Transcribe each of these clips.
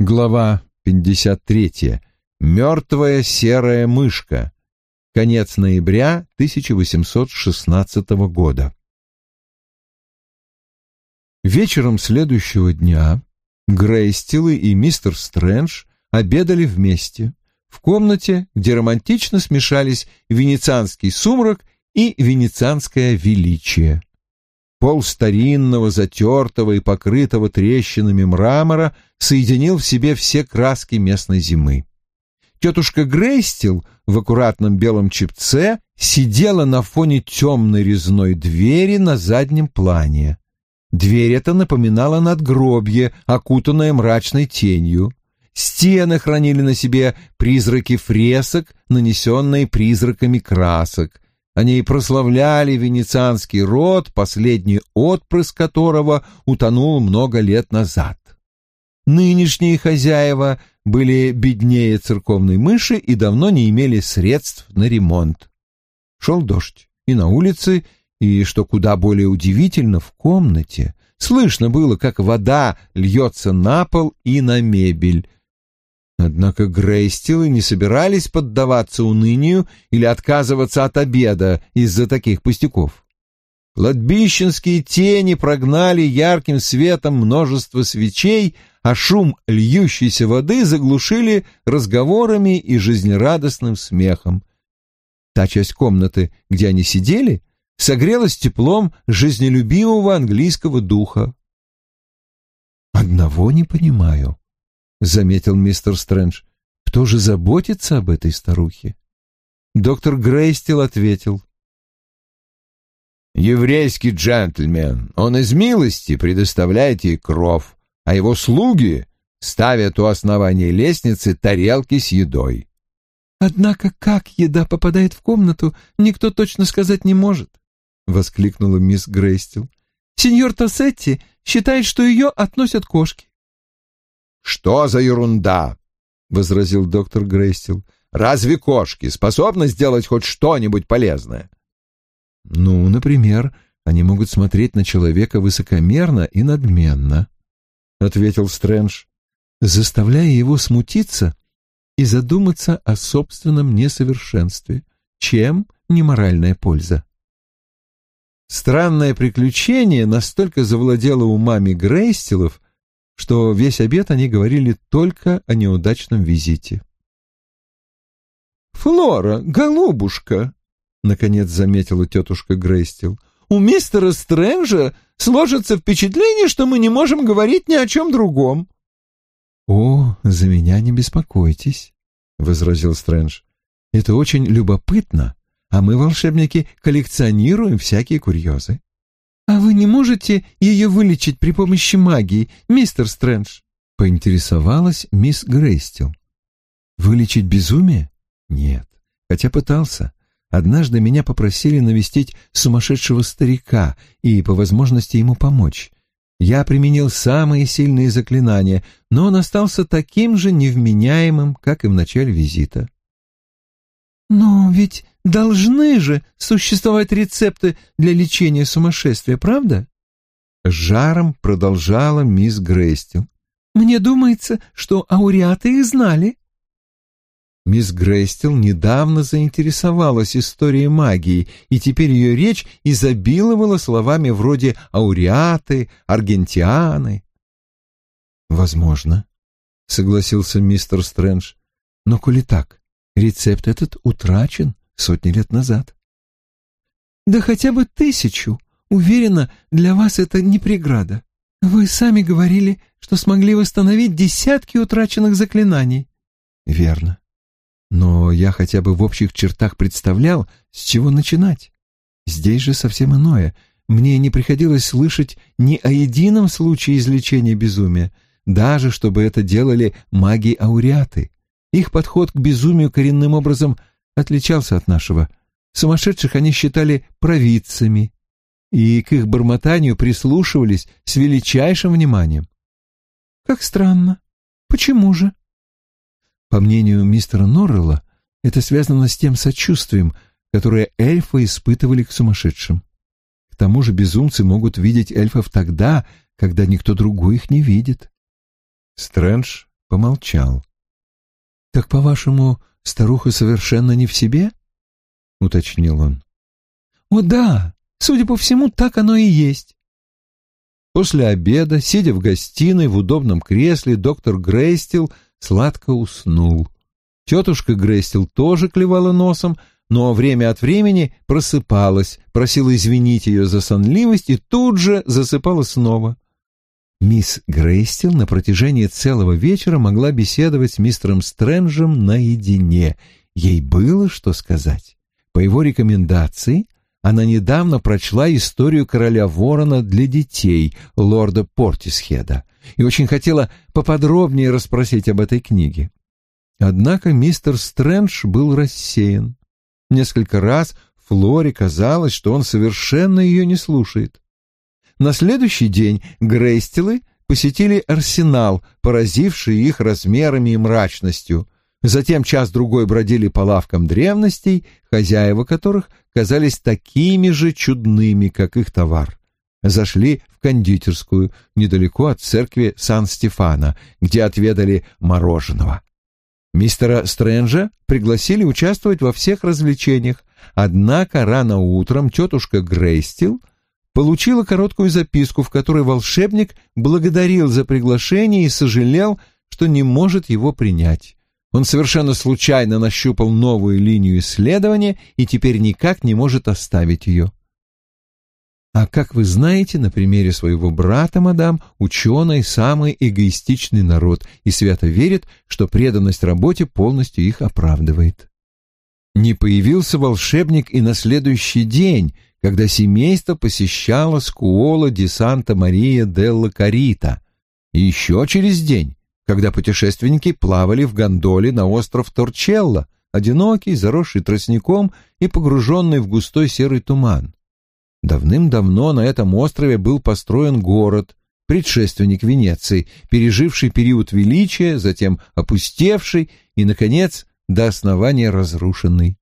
Глава 53. Мертвая серая мышка. Конец ноября 1816 года. Вечером следующего дня Грейстилы и мистер Стрэндж обедали вместе в комнате, где романтично смешались венецианский сумрак и венецианское величие. Пол старинного, затертого и покрытого трещинами мрамора соединил в себе все краски местной зимы. Тетушка Грейстил в аккуратном белом чепце сидела на фоне темной резной двери на заднем плане. Дверь эта напоминала надгробье, окутанное мрачной тенью. Стены хранили на себе призраки фресок, нанесенные призраками красок. Они прославляли венецианский род, последний отпрыск которого утонул много лет назад. Нынешние хозяева были беднее церковной мыши и давно не имели средств на ремонт. Шел дождь, и на улице, и, что куда более удивительно, в комнате слышно было, как вода льется на пол и на мебель, Однако Грейстилы не собирались поддаваться унынию или отказываться от обеда из-за таких пустяков. Кладбищенские тени прогнали ярким светом множество свечей, а шум льющейся воды заглушили разговорами и жизнерадостным смехом. Та часть комнаты, где они сидели, согрелась теплом жизнелюбивого английского духа. «Одного не понимаю», — заметил мистер Стрэндж. «Кто же заботится об этой старухе?» Доктор Грейстил ответил. «Еврейский джентльмен, он из милости предоставляет ей кров, а его слуги ставят у основания лестницы тарелки с едой». «Однако как еда попадает в комнату, никто точно сказать не может», — воскликнула мисс Грейстил. «Сеньор Тассетти считает, что ее относят кошки. «Что за ерунда?» — возразил доктор Грейстил. «Разве кошки способны сделать хоть что-нибудь полезное?» «Ну, например, они могут смотреть на человека высокомерно и надменно», — ответил Стрэндж, заставляя его смутиться и задуматься о собственном несовершенстве, чем не моральная польза. Странное приключение настолько завладело умами Грейстилов, что весь обед они говорили только о неудачном визите. «Флора, голубушка!» — наконец заметила тетушка Грейстил. «У мистера Стрэнджа сложится впечатление, что мы не можем говорить ни о чем другом». «О, за меня не беспокойтесь», — возразил Стрэндж. «Это очень любопытно, а мы, волшебники, коллекционируем всякие курьезы. «А вы не можете ее вылечить при помощи магии, мистер Стрэндж?» — поинтересовалась мисс Грейстил. «Вылечить безумие? Нет, хотя пытался. Однажды меня попросили навестить сумасшедшего старика и, по возможности, ему помочь. Я применил самые сильные заклинания, но он остался таким же невменяемым, как и в начале визита. «Но ведь должны же существовать рецепты для лечения сумасшествия, правда?» Жаром продолжала мисс Грейстил. «Мне думается, что ауреаты их знали». Мисс Грейстил недавно заинтересовалась историей магии, и теперь ее речь изобиловала словами вроде «ауреаты», «аргентианы». «Возможно», — согласился мистер Стрэндж. «Но коли так, рецепт этот утрачен сотни лет назад. Да хотя бы тысячу. Уверена, для вас это не преграда. Вы сами говорили, что смогли восстановить десятки утраченных заклинаний. Верно. Но я хотя бы в общих чертах представлял, с чего начинать. Здесь же совсем иное. Мне не приходилось слышать ни о едином случае излечения безумия, даже чтобы это делали маги-ауреаты. Их подход к безумию коренным образом отличался от нашего. Сумасшедших они считали провидцами, и к их бормотанию прислушивались с величайшим вниманием. «Как странно. Почему же?» По мнению мистера Норрелла, это связано с тем сочувствием, которое эльфы испытывали к сумасшедшим. К тому же безумцы могут видеть эльфов тогда, когда никто другой их не видит. Стрэндж помолчал. «Так, по-вашему, старуха совершенно не в себе?» — уточнил он. «О да, судя по всему, так оно и есть». После обеда, сидя в гостиной в удобном кресле, доктор Грейстил сладко уснул. Тетушка Грейстил тоже клевала носом, но время от времени просыпалась, просила извинить ее за сонливость и тут же засыпала снова. Мисс Грейстил на протяжении целого вечера могла беседовать с мистером Стрэнджем наедине. Ей было что сказать. По его рекомендации она недавно прочла историю короля ворона для детей лорда Портисхеда и очень хотела поподробнее расспросить об этой книге. Однако мистер Стрэндж был рассеян. Несколько раз Флоре казалось, что он совершенно ее не слушает. На следующий день Грейстилы посетили арсенал, поразивший их размерами и мрачностью. Затем час-другой бродили по лавкам древностей, хозяева которых казались такими же чудными, как их товар. Зашли в кондитерскую недалеко от церкви Сан-Стефана, где отведали мороженого. Мистера Стрэнджа пригласили участвовать во всех развлечениях, однако рано утром тетушка Грейстил получила короткую записку, в которой волшебник благодарил за приглашение и сожалел, что не может его принять. Он совершенно случайно нащупал новую линию исследования и теперь никак не может оставить ее. А как вы знаете, на примере своего брата, мадам, ученый самый эгоистичный народ и свято верит, что преданность работе полностью их оправдывает. Не появился волшебник и на следующий день, когда семейство посещало Скуола ди Санта-Мария делла Карита, и еще через день, когда путешественники плавали в гондоле на остров Торчелло, одинокий, заросший тростником и погруженный в густой серый туман. Давным-давно на этом острове был построен город, предшественник Венеции, переживший период величия, затем опустевший и, наконец, до основания разрушенный.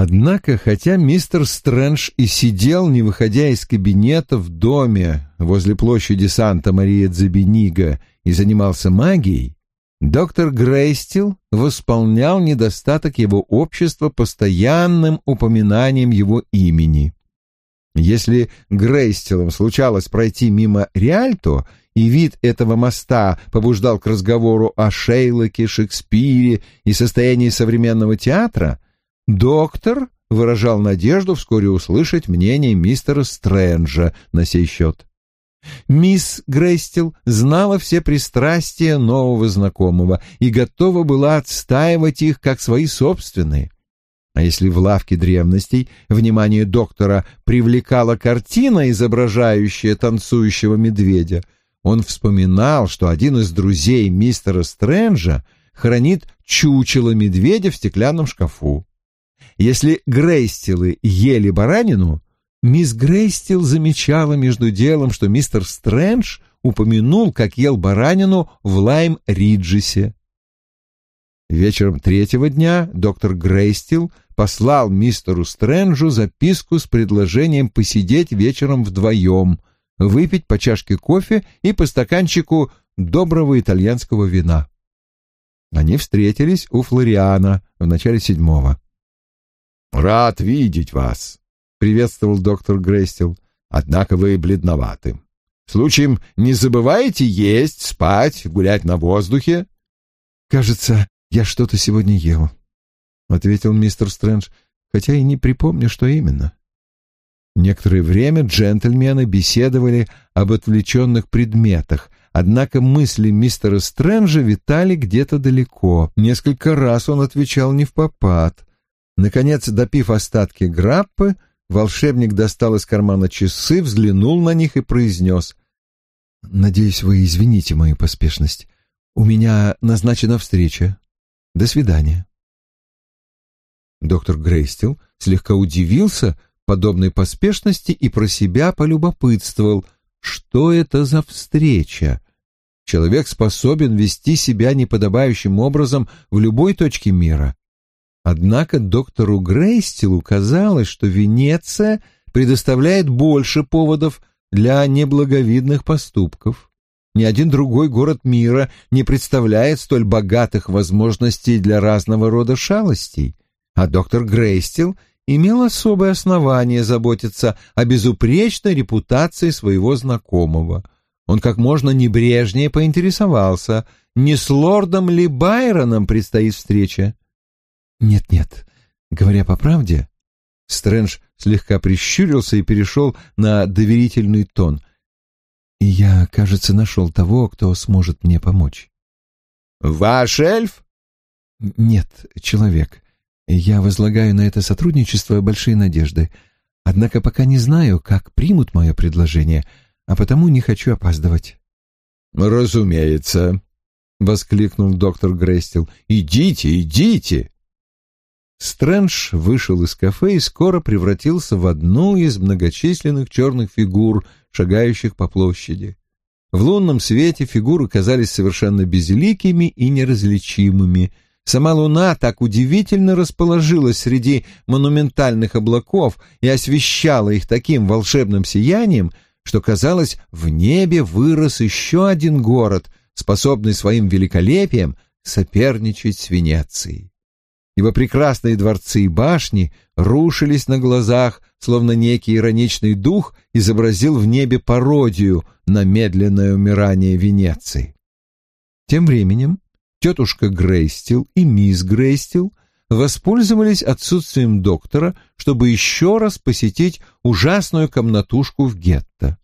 Однако, хотя мистер Стрэндж и сидел, не выходя из кабинета в доме возле площади Санта-Мария-Дзабенига и занимался магией, доктор Грейстил восполнял недостаток его общества постоянным упоминанием его имени. Если Грейстилам случалось пройти мимо Риальто, и вид этого моста побуждал к разговору о Шейлоке, Шекспире и состоянии современного театра, доктор выражал надежду вскоре услышать мнение мистера Стрэнджа на сей счет. Мисс Грейстил знала все пристрастия нового знакомого и готова была отстаивать их как свои собственные. А если в лавке древностей внимание доктора привлекала картина, изображающая танцующего медведя, он вспоминал, что один из друзей мистера Стрэнджа хранит чучело медведя в стеклянном шкафу. Если Грейстилы ели баранину, мисс Грейстил замечала между делом, что мистер Стрэндж упомянул, как ел баранину в Лайм-Риджисе. Вечером третьего дня доктор Грейстил послал мистеру Стрэнджу записку с предложением посидеть вечером вдвоем, выпить по чашке кофе и по стаканчику доброго итальянского вина. Они встретились у Флориана в начале седьмого. «Рад видеть вас», — приветствовал доктор Грейстил. «Однако вы бледноваты. Случаем не забываете есть, спать, гулять на воздухе?» «Кажется, я что-то сегодня ел», — ответил мистер Стрэндж, хотя и не припомню, что именно. Некоторое время джентльмены беседовали об отвлеченных предметах, однако мысли мистера Стрэнджа витали где-то далеко. Несколько раз он отвечал не в попад. Наконец, допив остатки граппы, волшебник достал из кармана часы, взглянул на них и произнес. «Надеюсь, вы извините мою поспешность. У меня назначена встреча. До свидания». Доктор Грейстил слегка удивился подобной поспешности и про себя полюбопытствовал, что это за встреча. Человек способен вести себя неподобающим образом в любой точке мира. Однако доктору Грейстилу казалось, что Венеция предоставляет больше поводов для неблаговидных поступков. Ни один другой город мира не представляет столь богатых возможностей для разного рода шалостей. А доктор Грейстил имел особое основание заботиться о безупречной репутации своего знакомого. Он как можно небрежнее поинтересовался, не с лордом ли Байроном предстоит встреча. «Нет-нет, говоря по правде...» Стрэндж слегка прищурился и перешел на доверительный тон. «Я, кажется, нашел того, кто сможет мне помочь». «Ваш эльф?» «Нет, человек. Я возлагаю на это сотрудничество большие надежды. Однако пока не знаю, как примут мое предложение, а потому не хочу опаздывать». «Разумеется», — воскликнул доктор Грестил. «Идите, идите!» Стрэндж вышел из кафе и скоро превратился в одну из многочисленных черных фигур, шагающих по площади. В лунном свете фигуры казались совершенно безликими и неразличимыми. Сама луна так удивительно расположилась среди монументальных облаков и освещала их таким волшебным сиянием, что, казалось, в небе вырос еще один город, способный своим великолепием соперничать с Венецией. Его прекрасные дворцы и башни рушились на глазах, словно некий ироничный дух изобразил в небе пародию на медленное умирание Венеции. Тем временем тетушка Грейстил и мисс Грейстил воспользовались отсутствием доктора, чтобы еще раз посетить ужасную комнатушку в гетто.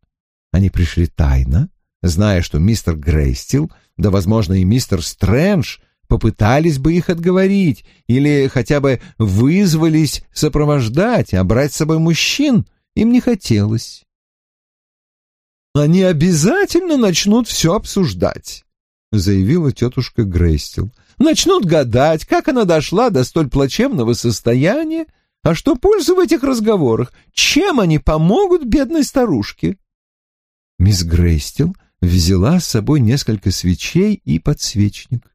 Они пришли тайно, зная, что мистер Грейстил, да, возможно, и мистер Стрэндж — попытались бы их отговорить или хотя бы вызвались сопровождать, а брать с собой мужчин им не хотелось. «Они обязательно начнут все обсуждать», — заявила тетушка Грейстил. «Начнут гадать, как она дошла до столь плачевного состояния, а что пользы в этих разговорах? Чем они помогут бедной старушке?» Мисс Грейстил взяла с собой несколько свечей и подсвечник.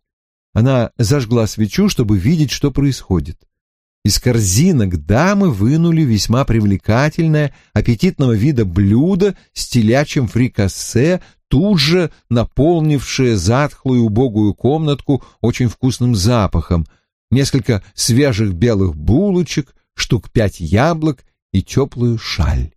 Она зажгла свечу, чтобы видеть, что происходит. Из корзинок дамы вынули весьма привлекательное, аппетитного вида блюдо с телячьим фрикассе, тут же наполнившее затхлую убогую комнатку очень вкусным запахом, несколько свежих белых булочек, штук пять яблок и теплую шаль.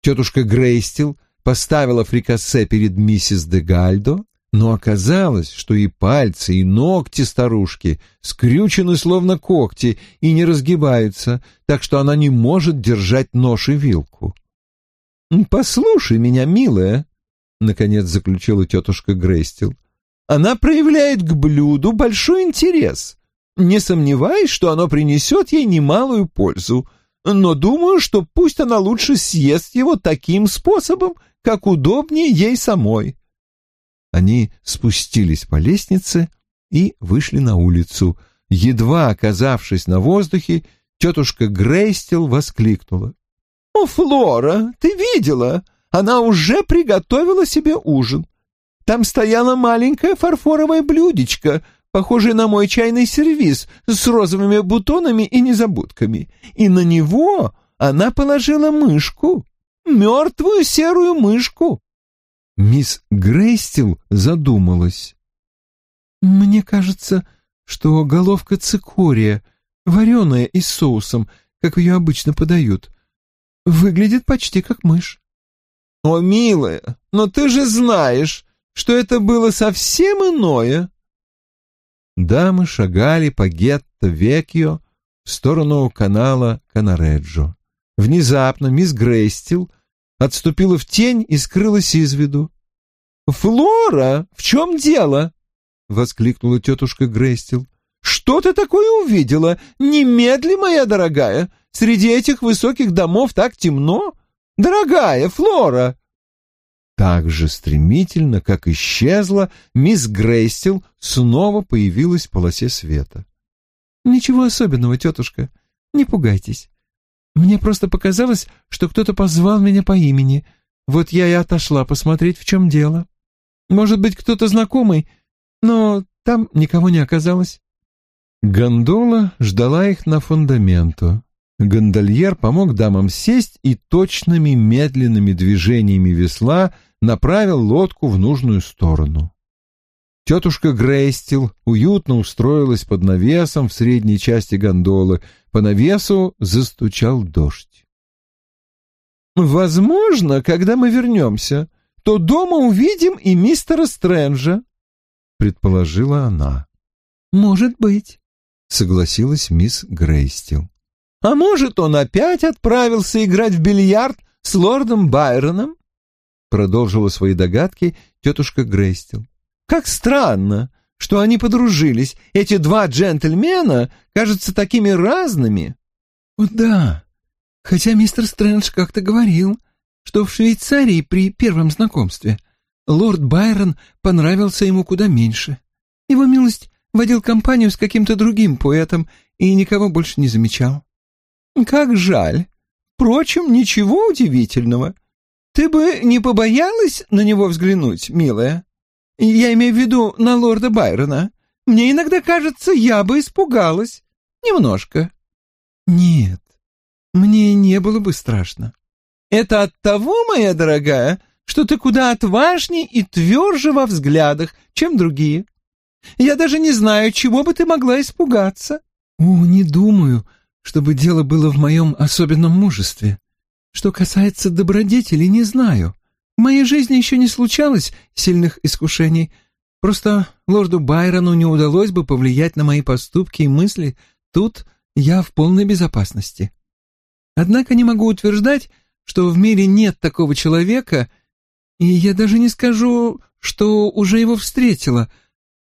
Тетушка Грейстил поставила фрикассе перед миссис де Гальдо, но оказалось, что и пальцы, и ногти старушки скрючены словно когти и не разгибаются, так что она не может держать нож и вилку. «Послушай меня, милая», — наконец заключила тетушка Грейстил. «Она проявляет к блюду большой интерес. Не сомневаюсь, что оно принесет ей немалую пользу, но думаю, что пусть она лучше съест его таким способом, как удобнее ей самой». Они спустились по лестнице и вышли на улицу. Едва оказавшись на воздухе, тетушка Грейстел воскликнула. «О, Флора, ты видела? Она уже приготовила себе ужин. Там стояло маленькое фарфоровое блюдечко, похожее на мой чайный сервиз с розовыми бутонами и незабудками, и на него она положила мышку, мертвую серую мышку. Мисс Грейстил задумалась. «Мне кажется, что головка цикория, вареная и с соусом, как ее обычно подают, выглядит почти как мышь». «О, милая, но ты же знаешь, что это было совсем иное!» Дамы шагали по гетто-векьо в сторону канала Канареджо. Внезапно мисс Грейстил — отступила в тень и скрылась из виду. «Флора, в чем дело?» — воскликнула тетушка Грейстил. «Что ты такое увидела? Немедли, моя дорогая! Среди этих высоких домов так темно! Дорогая Флора!» Так же стремительно, как исчезла, мисс Грейстил снова появилась в полосе света. «Ничего особенного, тетушка, не пугайтесь. Мне просто показалось, что кто-то позвал меня по имени. Вот я и отошла посмотреть, в чем дело. Может быть, кто-то знакомый, но там никого не оказалось. Гондола ждала их на фундаменто. Гондольер помог дамам сесть и точными медленными движениями весла направил лодку в нужную сторону. Тетушка Грейстил уютно устроилась под навесом в средней части гондолы. По навесу застучал дождь. «Возможно, когда мы вернемся, то дома увидим и мистера Стрэнджа», — предположила она. «Может быть», — согласилась мисс Грейстил. «А может, он опять отправился играть в бильярд с лордом Байроном?» — продолжила свои догадки тетушка Грейстил. Как странно, что они подружились. Эти два джентльмена кажутся такими разными. О, да. Хотя мистер Стрэндж как-то говорил, что в Швейцарии при первом знакомстве лорд Байрон понравился ему куда меньше. Его милость водил компанию с каким-то другим поэтом и никого больше не замечал. Как жаль. Впрочем, ничего удивительного. Ты бы не побоялась на него взглянуть, милая? Я имею в виду на лорда Байрона. Мне иногда кажется, я бы испугалась. Немножко. Нет, мне не было бы страшно. Это от того, моя дорогая, что ты куда отважней и тверже во взглядах, чем другие. Я даже не знаю, чего бы ты могла испугаться. О, не думаю, чтобы дело было в моем особенном мужестве. Что касается добродетели, не знаю. В моей жизни еще не случалось сильных искушений. Просто лорду Байрону не удалось бы повлиять на мои поступки и мысли. Тут я в полной безопасности. Однако не могу утверждать, что в мире нет такого человека, и я даже не скажу, что уже его встретила,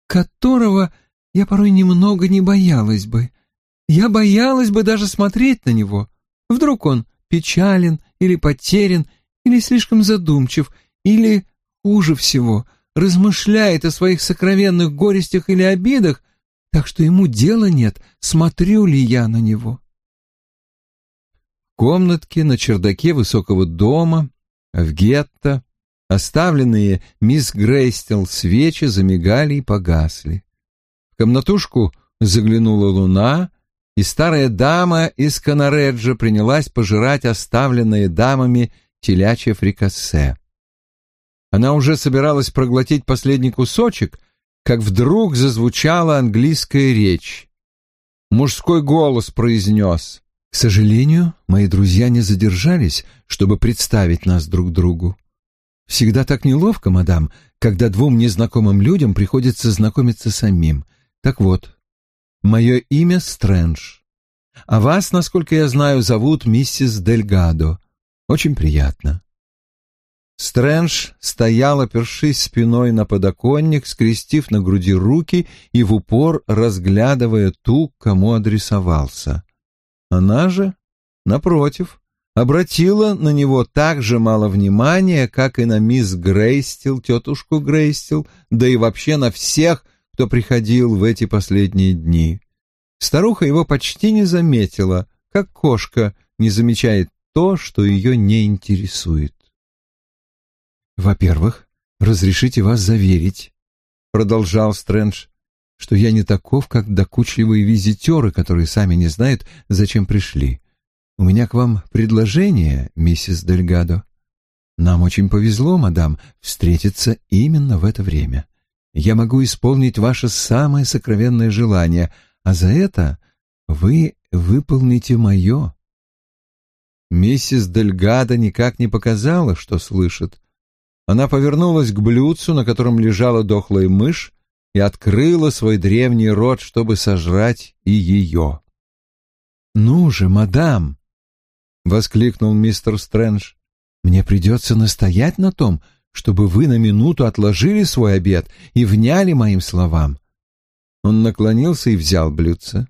которого я порой немного не боялась бы. Я боялась бы даже смотреть на него. Вдруг он печален или потерян, или слишком задумчив, или, хуже всего, размышляет о своих сокровенных горестях или обидах, так что ему дела нет, смотрю ли я на него. В комнатке на чердаке высокого дома, в гетто, оставленные мисс Грейстел свечи замигали и погасли. В комнатушку заглянула луна, и старая дама из Канареджа принялась пожирать оставленные дамами телячье фрикассе. Она уже собиралась проглотить последний кусочек, как вдруг зазвучала английская речь. Мужской голос произнес. «К сожалению, мои друзья не задержались, чтобы представить нас друг другу. Всегда так неловко, мадам, когда двум незнакомым людям приходится знакомиться самим. Так вот, мое имя Стрэндж. А вас, насколько я знаю, зовут миссис Дельгадо. Очень приятно. Стрэндж стоял, опершись спиной на подоконник, скрестив на груди руки и в упор разглядывая ту, кому адресовался. Она же, напротив, обратила на него так же мало внимания, как и на мисс Грейстил, тетушку Грейстил, да и вообще на всех, кто приходил в эти последние дни. Старуха его почти не заметила, как кошка не замечает то, что ее не интересует. «Во-первых, разрешите вас заверить», — продолжал Стрэндж, «что я не таков, как докучливые визитеры, которые сами не знают, зачем пришли. У меня к вам предложение, миссис Дельгадо. Нам очень повезло, мадам, встретиться именно в это время. Я могу исполнить ваше самое сокровенное желание, а за это вы выполните мое. Миссис Дельгада никак не показала, что слышит. Она повернулась к блюдцу, на котором лежала дохлая мышь, и открыла свой древний рот, чтобы сожрать и ее. «Ну же, мадам!» — воскликнул мистер Стрэндж. «Мне придется настоять на том, чтобы вы на минуту отложили свой обед и вняли моим словам». Он наклонился и взял блюдце.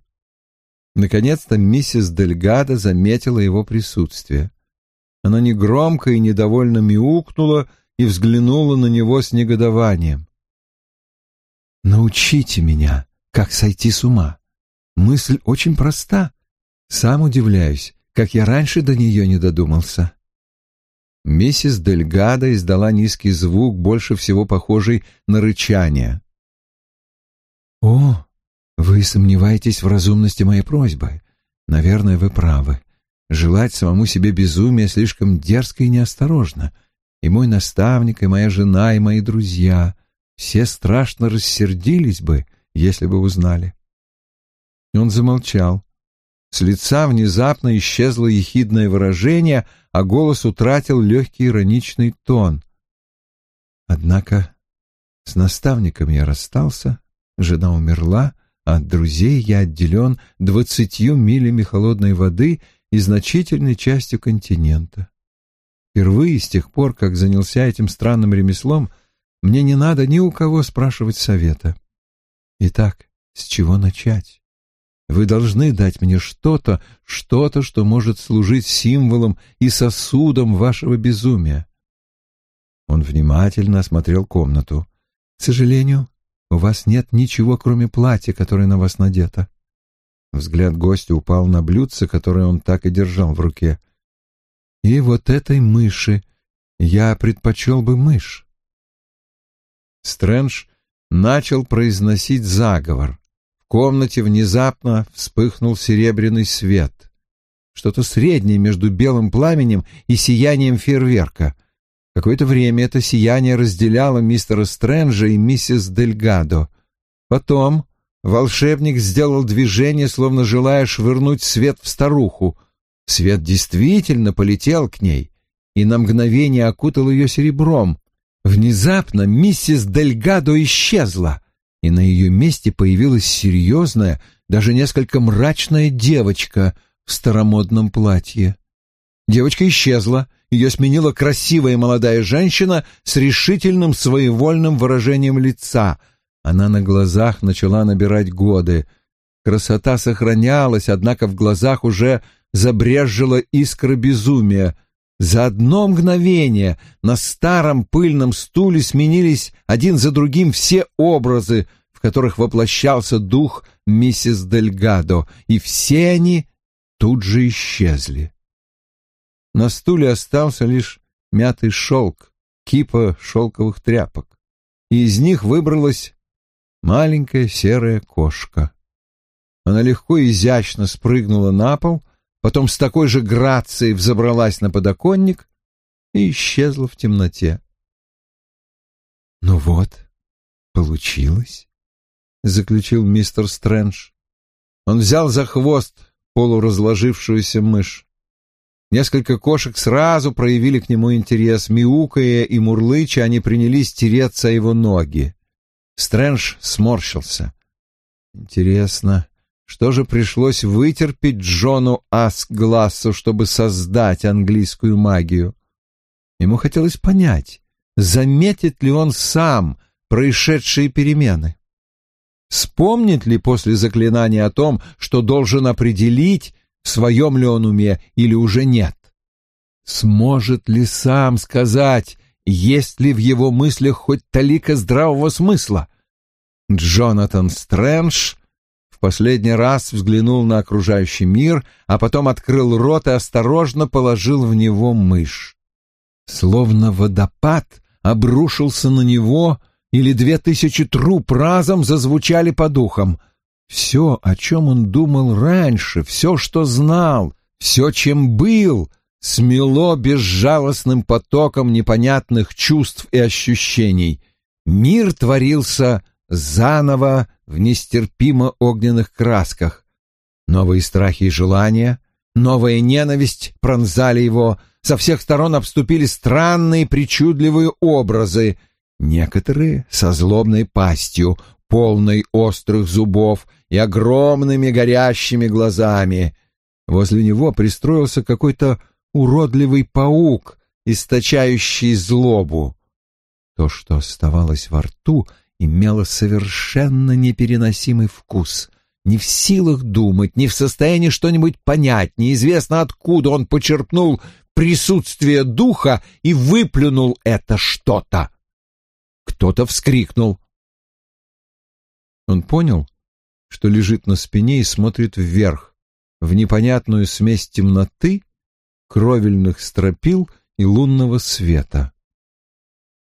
Наконец-то миссис Дельгадо заметила его присутствие. Она негромко и недовольно мяукнула и взглянула на него с негодованием. «Научите меня, как сойти с ума. Мысль очень проста. Сам удивляюсь, как я раньше до нее не додумался». Миссис Дельгадо издала низкий звук, больше всего похожий на рычание. «О, вы сомневаетесь в разумности моей просьбы. Наверное, вы правы. Желать самому себе безумия слишком дерзко и неосторожно. И мой наставник, и моя жена, и мои друзья все страшно рассердились бы, если бы узнали. Он замолчал. С лица внезапно исчезло ехидное выражение, а голос утратил легкий ироничный тон. Однако с наставником я расстался, жена умерла, от друзей я отделен двадцатью милями холодной воды и значительной частью континента. Впервые с тех пор, как занялся этим странным ремеслом, мне не надо ни у кого спрашивать совета. Итак, с чего начать? Вы должны дать мне что-то, что-то, что может служить символом и сосудом вашего безумия. Он внимательно осмотрел комнату. К сожалению, у вас нет ничего, кроме платья, которое на вас надето. Взгляд гостя упал на блюдце, которое он так и держал в руке. И вот этой мыши я предпочел бы мышь. Стрэндж начал произносить заговор. В комнате внезапно вспыхнул серебряный свет. Что-то среднее между белым пламенем и сиянием фейерверка. Какое-то время это сияние разделяло мистера Стрэнджа и миссис Дельгадо. Потом волшебник сделал движение, словно желая швырнуть свет в старуху. Свет действительно полетел к ней и на мгновение окутал ее серебром. Внезапно миссис Дельгадо исчезла, и на ее месте появилась серьезная, даже несколько мрачная девочка в старомодном платье. Девочка исчезла, ее сменила красивая молодая женщина с решительным своевольным выражением лица. Она на глазах начала набирать годы. Красота сохранялась, однако в глазах уже забрежжила искра безумия. За одно мгновение на старом пыльном стуле сменились один за другим все образы, в которых воплощался дух миссис Дельгадо, и все они тут же исчезли. На стуле остался лишь мятый шелк, кипа шелковых тряпок, и из них выбралась маленькая серая кошка. Она легко и изящно спрыгнула на пол, потом с такой же грацией взобралась на подоконник и исчезла в темноте. «Ну вот, получилось», — заключил мистер Стрэндж. Он взял за хвост полуразложившуюся мышь. Несколько кошек сразу проявили к нему интерес. Мяукая и мурлыча, они принялись тереться о его ноги. Стрэндж сморщился. Интересно, что же пришлось вытерпеть Джону Асглассу, чтобы создать английскую магию? Ему хотелось понять, заметит ли он сам происшедшие перемены. Вспомнит ли после заклинания о том, что должен определить, в своем ли он уме или уже нет. Сможет ли сам сказать, есть ли в его мыслях хоть талика здравого смысла? Джонатан Стрэндж в последний раз взглянул на окружающий мир, а потом открыл рот и осторожно положил в него мышь. Словно водопад обрушился на него, или две тысячи труп разом зазвучали по духам — все, о чем он думал раньше, все, что знал, все, чем был, смело безжалостным потоком непонятных чувств и ощущений. Мир творился заново в нестерпимо огненных красках. Новые страхи и желания, новая ненависть пронзали его, со всех сторон обступили странные причудливые образы, некоторые со злобной пастью, полной острых зубов и огромными горящими глазами. Возле него пристроился какой-то уродливый паук, источающий злобу. То, что оставалось во рту, имело совершенно непереносимый вкус. Не в силах думать, не в состоянии что-нибудь понять, неизвестно откуда он почерпнул присутствие духа и выплюнул это что-то. Кто-то вскрикнул. Он понял, что лежит на спине и смотрит вверх, в непонятную смесь темноты, кровельных стропил и лунного света.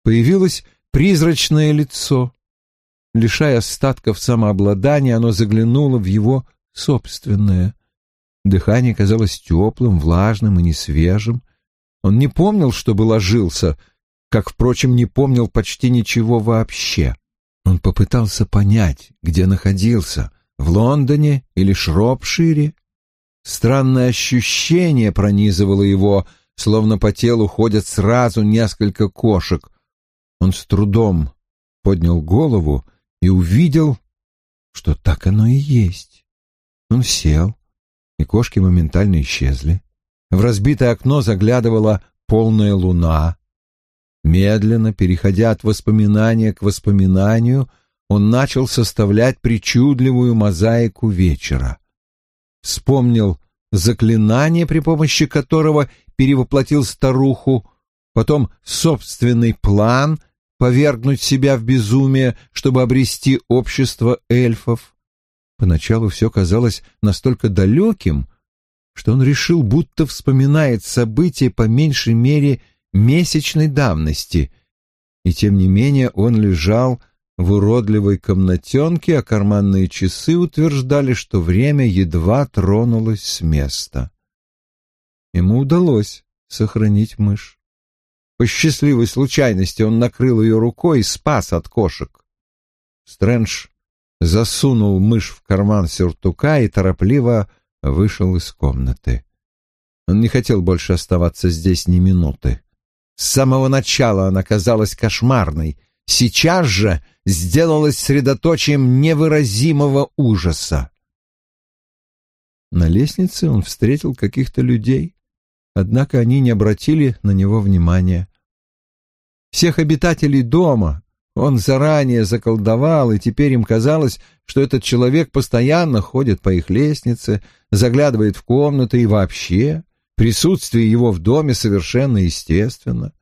Появилось призрачное лицо. Лишая остатков самообладания, оно заглянуло в его собственное. Дыхание казалось теплым, влажным и несвежим. Он не помнил, чтобы ложился, как, впрочем, не помнил почти ничего вообще. Он попытался понять, где находился, в Лондоне или Шропшире. Странное ощущение пронизывало его, словно по телу ходят сразу несколько кошек. Он с трудом поднял голову и увидел, что так оно и есть. Он сел, и кошки моментально исчезли. В разбитое окно заглядывала полная луна. Медленно, переходя от воспоминания к воспоминанию, он начал составлять причудливую мозаику вечера. Вспомнил заклинание, при помощи которого перевоплотил старуху, потом собственный план повергнуть себя в безумие, чтобы обрести общество эльфов. Поначалу все казалось настолько далеким, что он решил, будто вспоминает события по меньшей мере месячной давности, и тем не менее он лежал в уродливой комнатенке, а карманные часы утверждали, что время едва тронулось с места. Ему удалось сохранить мышь. По счастливой случайности он накрыл ее рукой и спас от кошек. Стрэндж засунул мышь в карман сюртука и торопливо вышел из комнаты. Он не хотел больше оставаться здесь ни минуты. С самого начала она казалась кошмарной, сейчас же сделалась средоточием невыразимого ужаса. На лестнице он встретил каких-то людей, однако они не обратили на него внимания. Всех обитателей дома он заранее заколдовал, и теперь им казалось, что этот человек постоянно ходит по их лестнице, заглядывает в комнаты и вообще присутствие его в доме совершенно естественно.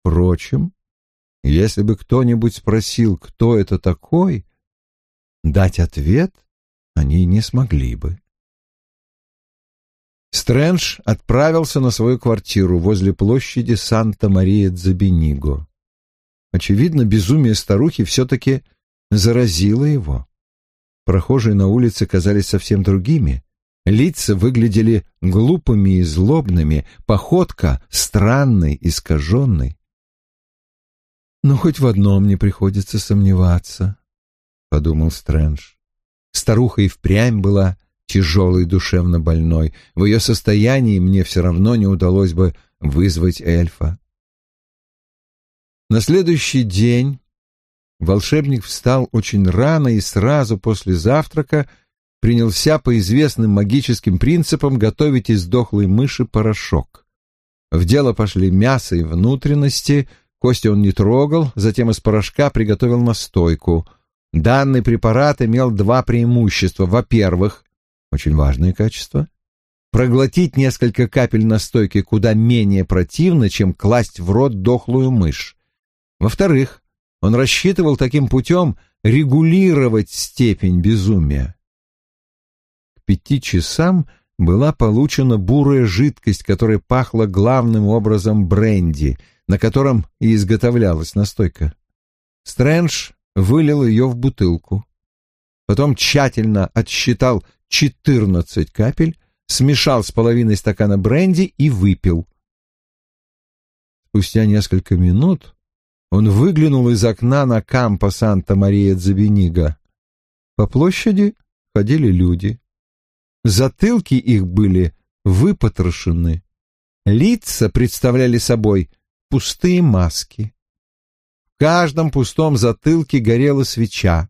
Впрочем, если бы кто-нибудь спросил, кто это такой, дать ответ они не смогли бы. Стрэндж отправился на свою квартиру возле площади Санта-Мария-Дзабениго. Очевидно, безумие старухи все-таки заразило его. Прохожие на улице казались совсем другими. Лица выглядели глупыми и злобными, походка странной, искаженной. «Но хоть в одном не приходится сомневаться», — подумал Стрэндж. Старуха и впрямь была тяжелой душевно больной. В ее состоянии мне все равно не удалось бы вызвать эльфа. На следующий день волшебник встал очень рано и сразу после завтрака принялся по известным магическим принципам готовить из дохлой мыши порошок. В дело пошли мясо и внутренности, кости он не трогал, затем из порошка приготовил настойку. Данный препарат имел два преимущества. Во-первых, очень важное качество, проглотить несколько капель настойки куда менее противно, чем класть в рот дохлую мышь. Во-вторых, он рассчитывал таким путем регулировать степень безумия. Пяти часам была получена бурая жидкость, которая пахла главным образом бренди, на котором и изготовлялась настойка. Стрэндж вылил ее в бутылку. Потом тщательно отсчитал четырнадцать капель, смешал с половиной стакана бренди и выпил. Спустя несколько минут он выглянул из окна на кампо Санта-Мария-Дзабенига. По площади ходили люди. Затылки их были выпотрошены. Лица представляли собой пустые маски. В каждом пустом затылке горела свеча.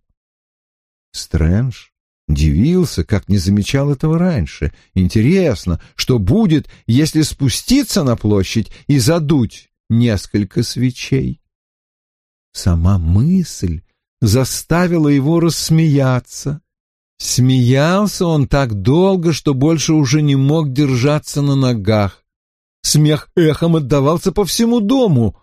Стрэндж дивился, как не замечал этого раньше. Интересно, что будет, если спуститься на площадь и задуть несколько свечей? Сама мысль заставила его рассмеяться. Смеялся он так долго, что больше уже не мог держаться на ногах. Смех эхом отдавался по всему дому.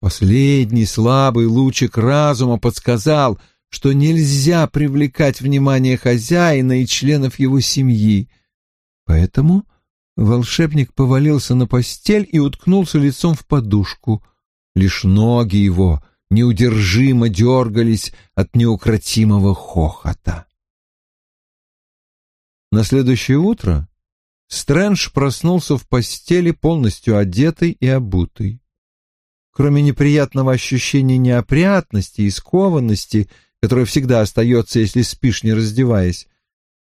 Последний слабый лучик разума подсказал, что нельзя привлекать внимание хозяина и членов его семьи. Поэтому волшебник повалился на постель и уткнулся лицом в подушку. Лишь ноги его неудержимо дергались от неукротимого хохота. На следующее утро Стрэндж проснулся в постели полностью одетый и обутый. кроме неприятного ощущения неопрятности и скованности, которое всегда остается, если спишь, не раздеваясь,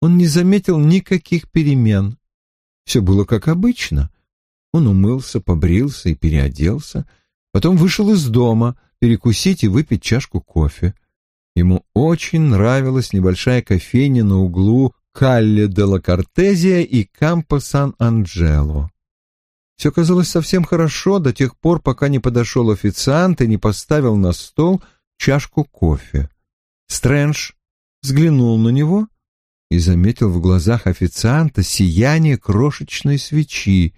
он не заметил никаких перемен. Все было как обычно. Он умылся, побрился и переоделся, потом вышел из дома перекусить и выпить чашку кофе. Ему очень нравилась небольшая кофейня на углу Калле де ла Кортезия и Кампо Сан-Анджело. Все казалось совсем хорошо до тех пор, пока не подошел официант и не поставил на стол чашку кофе. Стрэндж взглянул на него и заметил в глазах официанта сияние крошечной свечи.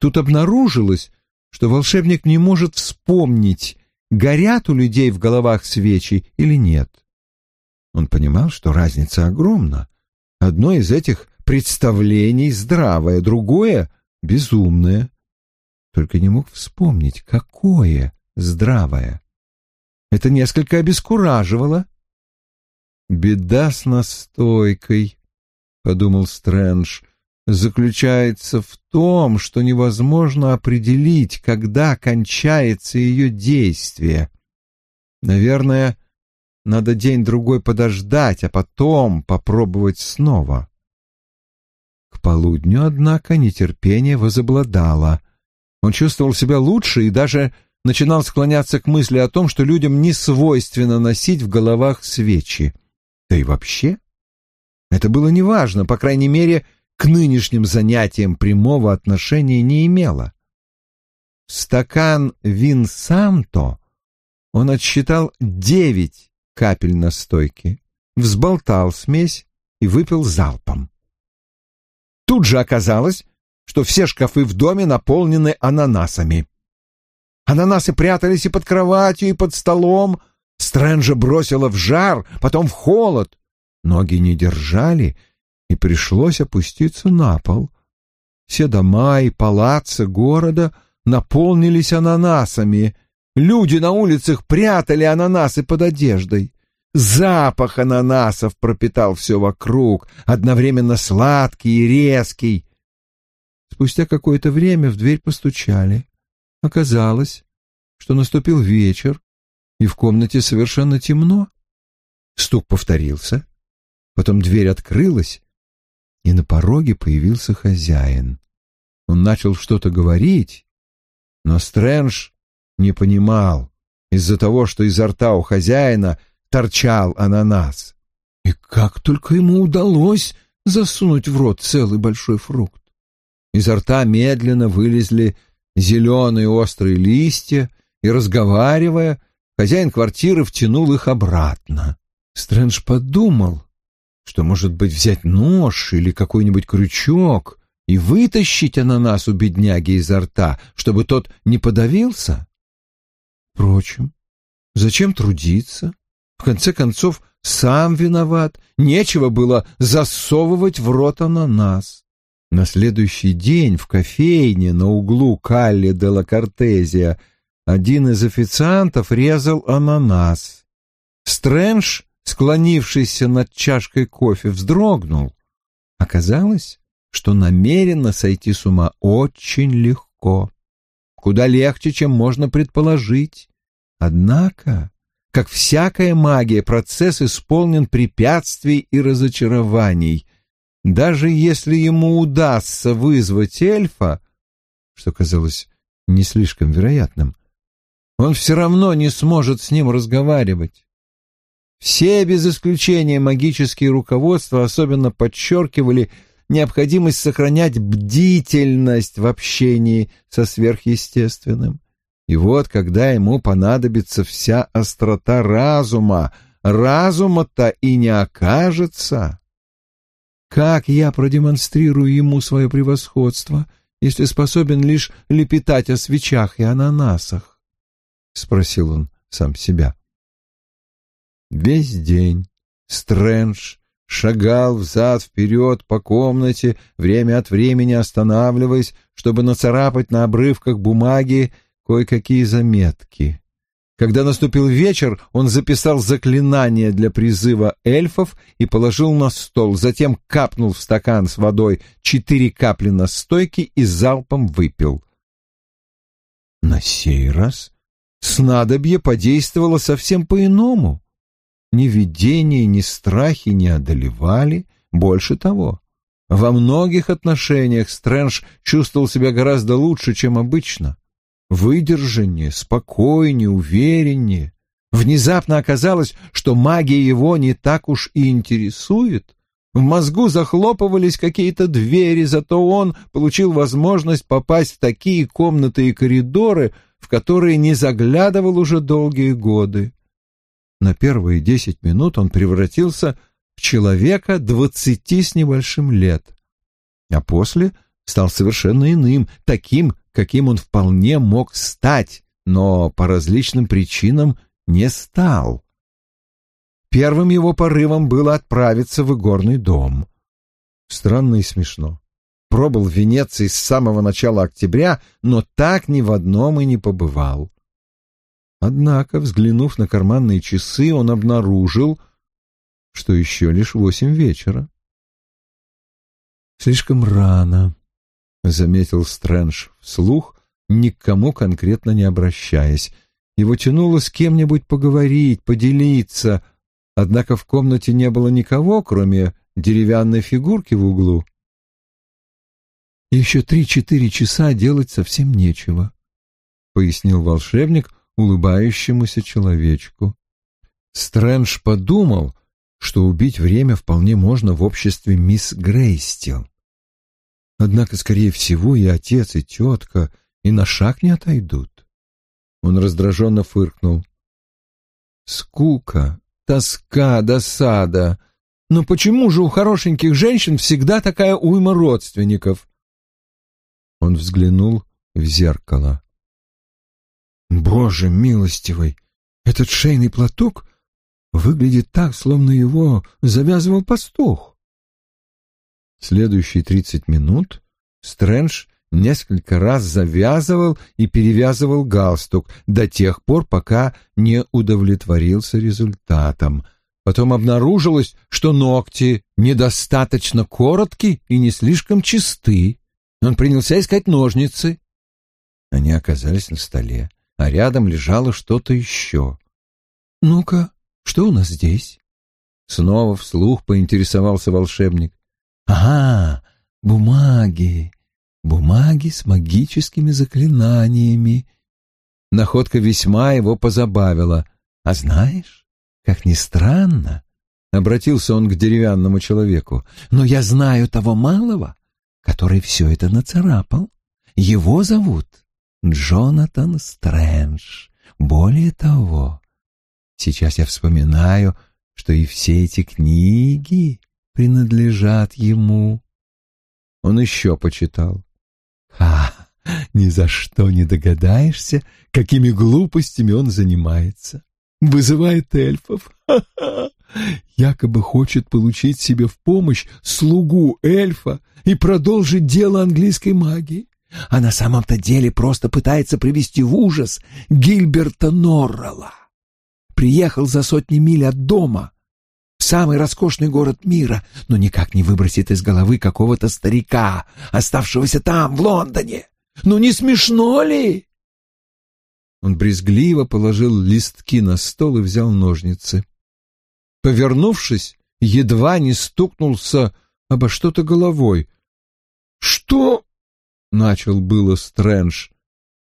Тут обнаружилось, что волшебник не может вспомнить, горят у людей в головах свечи или нет. Он понимал, что разница огромна. Одно из этих представлений здравое, другое — безумное. Только не мог вспомнить, какое здравое. Это несколько обескураживало. «Беда с настойкой», — подумал Стрэндж, — «заключается в том, что невозможно определить, когда кончается ее действие. Наверное, надо день-другой подождать, а потом попробовать снова». К полудню, однако, нетерпение возобладало. Он чувствовал себя лучше и даже начинал склоняться к мысли о том, что людям не свойственно носить в головах свечи. Да и вообще, это было неважно, по крайней мере, к нынешним занятиям прямого отношения не имело. Стакан Винсанто он отсчитал девять капель настойки, взболтал смесь и выпил залпом. Тут же оказалось, что все шкафы в доме наполнены ананасами. Ананасы прятались и под кроватью, и под столом, Стрэнджа бросило в жар, потом в холод. Ноги не держали, и пришлось опуститься на пол. Все дома и палацы города наполнились ананасами. Люди на улицах прятали ананасы под одеждой. Запах ананасов пропитал все вокруг, одновременно сладкий и резкий. Спустя какое-то время в дверь постучали. Оказалось, что наступил вечер, и в комнате совершенно темно. Стук повторился, потом дверь открылась, и на пороге появился хозяин. Он начал что-то говорить, но Стрэндж не понимал из-за того, что изо рта у хозяина торчал ананас. И как только ему удалось засунуть в рот целый большой фрукт. Изо рта медленно вылезли зеленые острые листья, и, разговаривая, Хозяин квартиры втянул их обратно. Стрэндж подумал, что, может быть, взять нож или какой-нибудь крючок и вытащить ананас у бедняги изо рта, чтобы тот не подавился. Впрочем, зачем трудиться? В конце концов, сам виноват. Нечего было засовывать в рот ананас. На следующий день в кофейне на углу Калли де ла Кортезия один из официантов резал ананас. Стрэндж, склонившийся над чашкой кофе, вздрогнул. Оказалось, что намеренно сойти с ума очень легко. Куда легче, чем можно предположить. Однако, как всякая магия, процесс исполнен препятствий и разочарований. Даже если ему удастся вызвать эльфа, что казалось не слишком вероятным, он все равно не сможет с ним разговаривать. Все без исключения магические руководства особенно подчеркивали необходимость сохранять бдительность в общении со сверхъестественным. И вот, когда ему понадобится вся острота разума, разума-то и не окажется. Как я продемонстрирую ему свое превосходство, если способен лишь лепетать о свечах и ананасах? — спросил он сам себя. Весь день Стрэндж шагал взад-вперед по комнате, время от времени останавливаясь, чтобы нацарапать на обрывках бумаги кое-какие заметки. Когда наступил вечер, он записал заклинание для призыва эльфов и положил на стол, затем капнул в стакан с водой четыре капли настойки и залпом выпил. На сей раз снадобье подействовало совсем по-иному. Ни видения, ни страхи не одолевали, больше того. Во многих отношениях Стрэндж чувствовал себя гораздо лучше, чем обычно. Выдержаннее, спокойнее, увереннее. Внезапно оказалось, что магия его не так уж и интересует. В мозгу захлопывались какие-то двери, зато он получил возможность попасть в такие комнаты и коридоры, в которые не заглядывал уже долгие годы. На первые десять минут он превратился в человека двадцати с небольшим лет, а после стал совершенно иным, таким, каким он вполне мог стать, но по различным причинам не стал. Первым его порывом было отправиться в игорный дом. Странно и смешно. Пробыл в Венеции с самого начала октября, но так ни в одном и не побывал. Однако, взглянув на карманные часы, он обнаружил, что еще лишь восемь вечера. «Слишком рано», — заметил Стрэндж вслух, ни к кому конкретно не обращаясь. Его тянуло с кем-нибудь поговорить, поделиться, однако в комнате не было никого, кроме деревянной фигурки в углу. «Еще три-четыре часа делать совсем нечего», — пояснил волшебник улыбающемуся человечку. Стрэндж подумал, что убить время вполне можно в обществе мисс Грейстил. Однако, скорее всего, и отец, и тетка и на шаг не отойдут. Он раздраженно фыркнул. Скука, тоска, досада. Но почему же у хорошеньких женщин всегда такая уйма родственников? Он взглянул в зеркало. Боже милостивый, этот шейный платок выглядит так, словно его завязывал пастух. Следующие тридцать минут Стрэндж несколько раз завязывал и перевязывал галстук до тех пор, пока не удовлетворился результатом. Потом обнаружилось, что ногти недостаточно коротки и не слишком чисты. Он принялся искать ножницы. Они оказались на столе, а рядом лежало что-то еще. «Ну-ка, что у нас здесь?» Снова вслух поинтересовался волшебник. «Ага, бумаги, бумаги с магическими заклинаниями. Находка весьма его позабавила. А знаешь, как ни странно, — обратился он к деревянному человеку, — но я знаю того малого, который все это нацарапал. Его зовут Джонатан Стрэндж. Более того, сейчас я вспоминаю, что и все эти книги принадлежат ему. Он еще почитал. Ха, ни за что не догадаешься, какими глупостями он занимается. Вызывает эльфов. Ха-ха. Якобы хочет получить себе в помощь слугу эльфа и продолжить дело английской магии. А на самом-то деле просто пытается привести в ужас Гильберта Норрелла. Приехал за сотни миль от дома, в самый роскошный город мира, но никак не выбросит из головы какого-то старика, оставшегося там, в Лондоне. Ну не смешно ли? Он брезгливо положил листки на стол и взял ножницы. Повернувшись, едва не стукнулся обо что-то головой. «Что?» — начал было Стрэндж.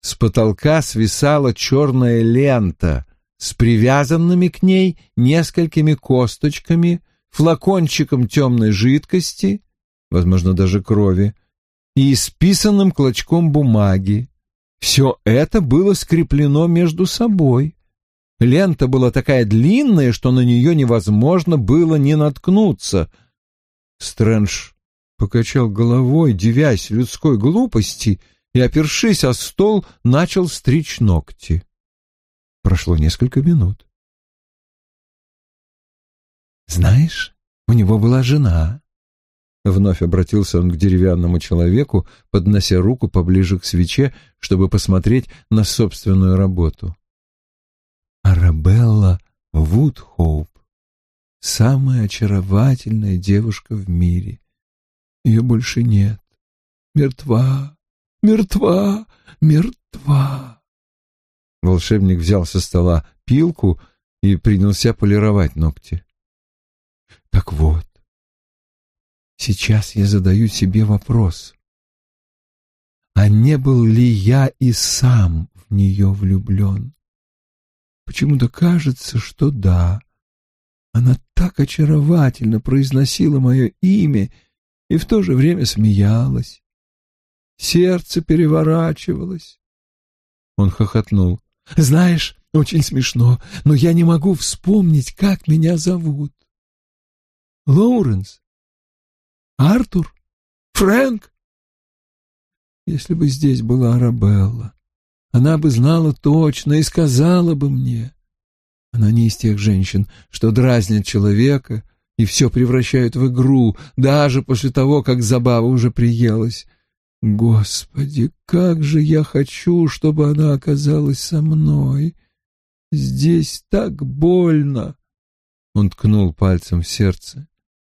С потолка свисала черная лента с привязанными к ней несколькими косточками, флакончиком темной жидкости, возможно, даже крови, и исписанным клочком бумаги. Все это было скреплено между собой. Лента была такая длинная, что на нее невозможно было не наткнуться. Стрэндж покачал головой, дивясь людской глупости, и, опершись о стол, начал стричь ногти. Прошло несколько минут. «Знаешь, у него была жена». Вновь обратился он к деревянному человеку, поднося руку поближе к свече, чтобы посмотреть на собственную работу. Арабелла Вудхоуп. Самая очаровательная девушка в мире. Ее больше нет. Мертва, мертва, мертва. Волшебник взял со стола пилку и принялся полировать ногти. Так вот, сейчас я задаю себе вопрос. А не был ли я и сам в нее влюблен? Почему-то кажется, что да. Она так очаровательно произносила мое имя и в то же время смеялась. Сердце переворачивалось. Он хохотнул. «Знаешь, очень смешно, но я не могу вспомнить, как меня зовут. Лоуренс? Артур? Фрэнк? Если бы здесь была Арабелла, она бы знала точно и сказала бы мне. Она не из тех женщин, что дразнят человека и все превращают в игру, даже после того, как забава уже приелась. Господи, как же я хочу, чтобы она оказалась со мной. Здесь так больно. Он ткнул пальцем в сердце.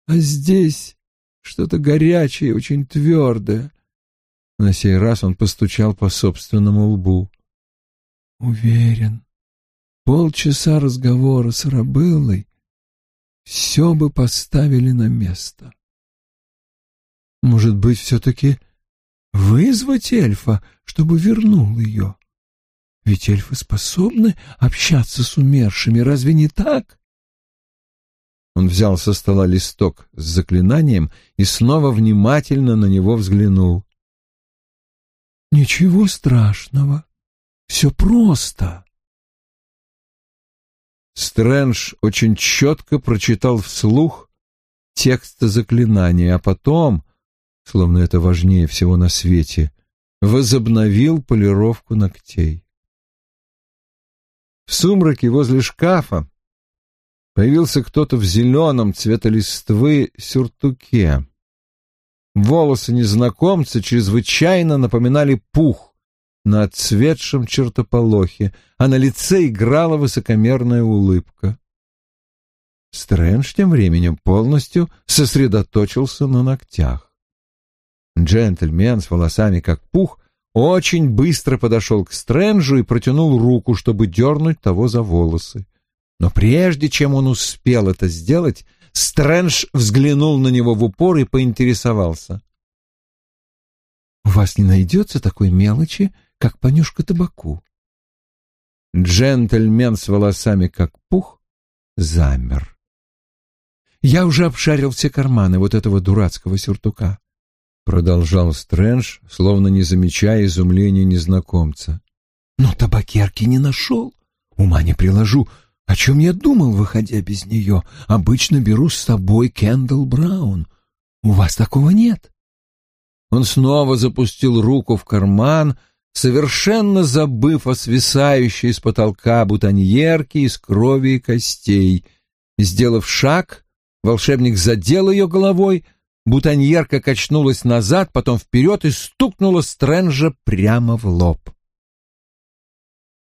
А здесь что-то горячее очень твердое. На сей раз он постучал по собственному лбу. Уверен, полчаса разговора с Рабеллой все бы поставили на место. Может быть, все-таки вызвать эльфа, чтобы вернул ее? Ведь эльфы способны общаться с умершими, разве не так? Он взял со стола листок с заклинанием и снова внимательно на него взглянул. «Ничего страшного. Все просто». Стрэндж очень четко прочитал вслух текст заклинания, а потом, словно это важнее всего на свете, возобновил полировку ногтей. В сумраке возле шкафа появился кто-то в зеленом цвета листвы сюртуке. Волосы незнакомца чрезвычайно напоминали пух на отцветшем чертополохе, а на лице играла высокомерная улыбка. Стрэндж тем временем полностью сосредоточился на ногтях. Джентльмен с волосами как пух очень быстро подошел к Стрэнджу и протянул руку, чтобы дернуть того за волосы. Но прежде чем он успел это сделать, Стрэндж взглянул на него в упор и поинтересовался. «У вас не найдется такой мелочи, как понюшка табаку?» Джентльмен с волосами как пух замер. «Я уже обшарил все карманы вот этого дурацкого сюртука», — продолжал Стрэндж, словно не замечая изумления незнакомца. «Но табакерки не нашел. Ума не приложу. О чем я думал, выходя без нее? Обычно беру с собой Кендалл Браун. У вас такого нет?» Он снова запустил руку в карман, совершенно забыв о свисающей с потолка бутоньерке из крови и костей. Сделав шаг, волшебник задел ее головой, бутоньерка качнулась назад, потом вперед и стукнула Стрэнджа прямо в лоб.